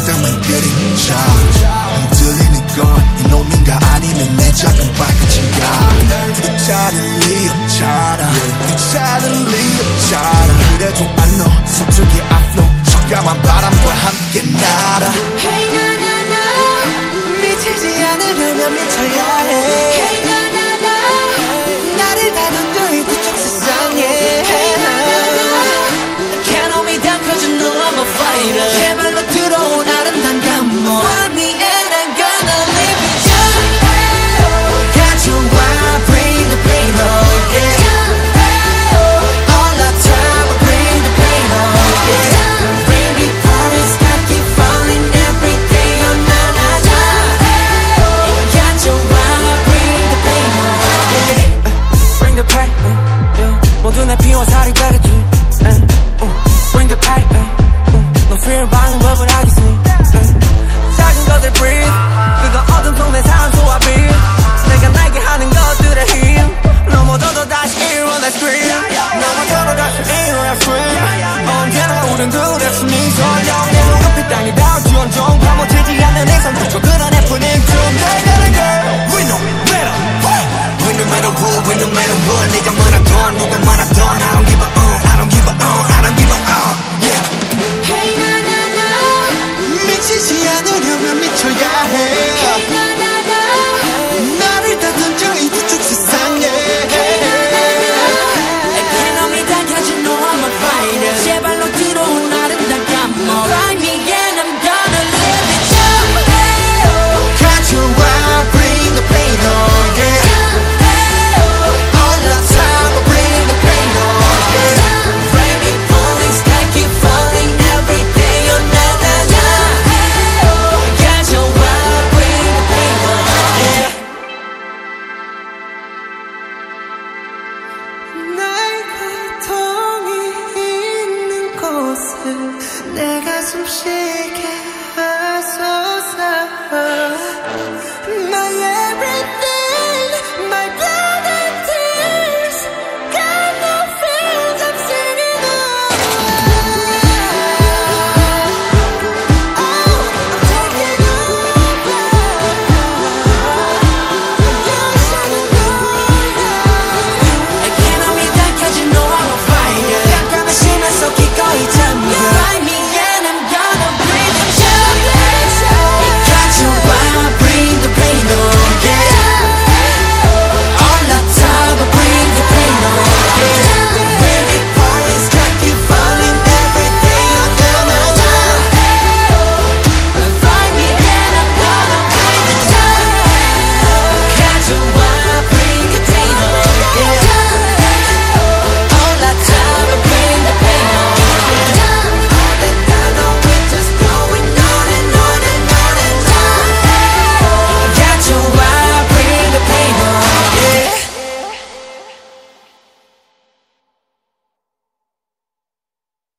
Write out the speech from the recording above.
항상만 때리는 자. 흔들리는 건 이놈인가 아니면 내 작은 바깥인가. 귀찮은 리 없잖아. 귀찮은 리 없잖아. 그래도 안너 서툴게 앞로 적감한 바람과 함께 날아. Hey 나나나 미치지 않으려면 미쳐야 해. Hey 나나 팽팽 모두 내 피와 살이 베렸죠